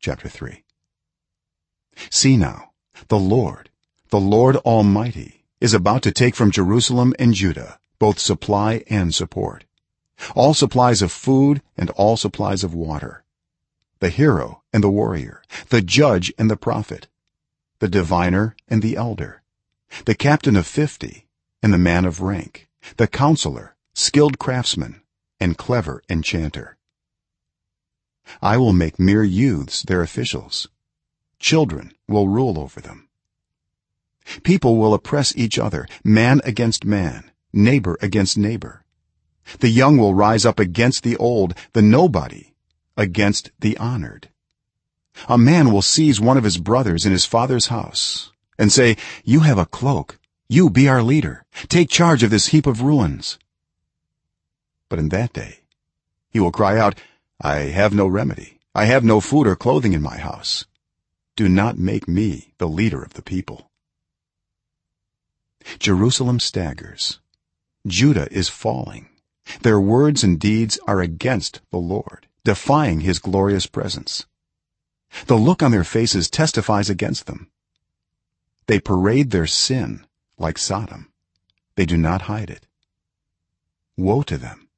chapter 3 see now the lord the lord almighty is about to take from jerusalem and judah both supply and support. All supplies of food and all supplies of water. The hero and the warrior the judge and the prophet the diviner and the elder the captain of 50 and the man of rank the counselor skilled craftsman and clever enchanter i will make mere youths their officials. Children will rule over them. People will oppress each other man against man neighbor against neighbor. The young will rise up against the old the nobody against the honored. A man will seize one of his brothers in his father's house and say you have a cloak. You be our leader. Take charge of this heap of ruins. But in that day he will cry out i have no remedy. I have no food or clothing in my house. Do not make me the leader of the people. Jerusalem staggers. Judah is falling. Their words and deeds are against the lord defying his glorious presence. The look on their faces testifies against them. They parade their sin like sodom. They do not hide it. Woe to them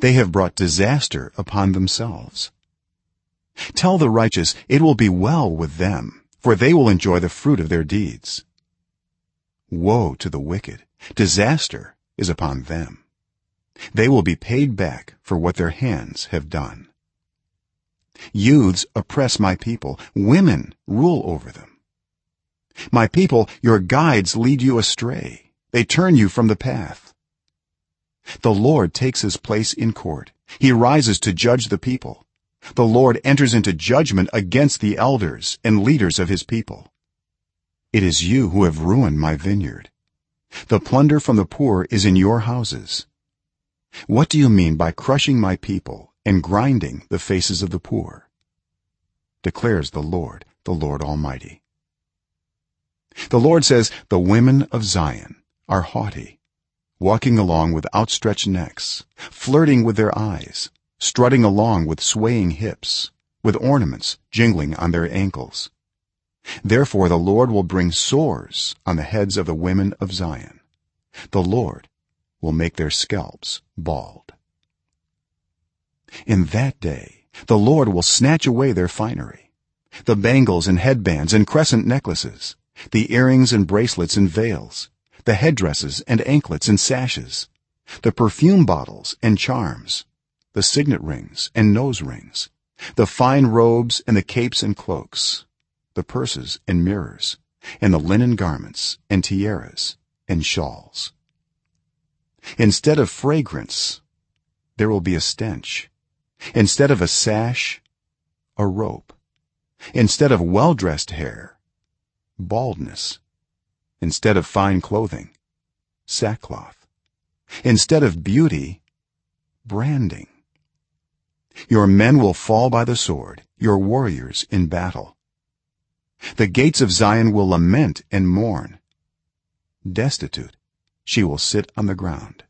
they have brought disaster upon themselves. Tell the righteous it will be well with them for they will enjoy the fruit of their deeds. Woe to the wicked. Disaster is upon them. They will be paid back for what their hands have done. Youths oppress my people. Women rule over them. My people your guides lead you astray. They turn you from the path the lord takes his place in court. He rises to judge the people. The lord enters into judgment against the elders and leaders of his people. It is you who have ruined my vineyard. The plunder from the poor is in your houses. What do you mean by crushing my people and grinding the faces of the poor? Declares the lord the lord almighty. The lord says the women of zion are haughty walking along with outstretched necks flirting with their eyes strutting along with swaying hips with ornaments jingling on their ankles. Therefore the lord will bring sores on the heads of the women of zion. The lord will make their scalps bald. In that day the lord will snatch away their finery the bangles and headbands and crescent necklaces the earrings and bracelets and veils the headdresses and anklets and sashes the perfume bottles and charms the signet rings and nose rings the fine robes and the capes and cloaks the purses and mirrors and the linen garments and tiaras and shawls. Instead of fragrance there will be a stench. Instead of a sash a rope. Instead of well-dressed hair baldness instead of fine clothing sackcloth. Instead of beauty branding. Your men will fall by the sword your warriors in battle. The gates of zion will lament and mourn. Destitute she will sit on the ground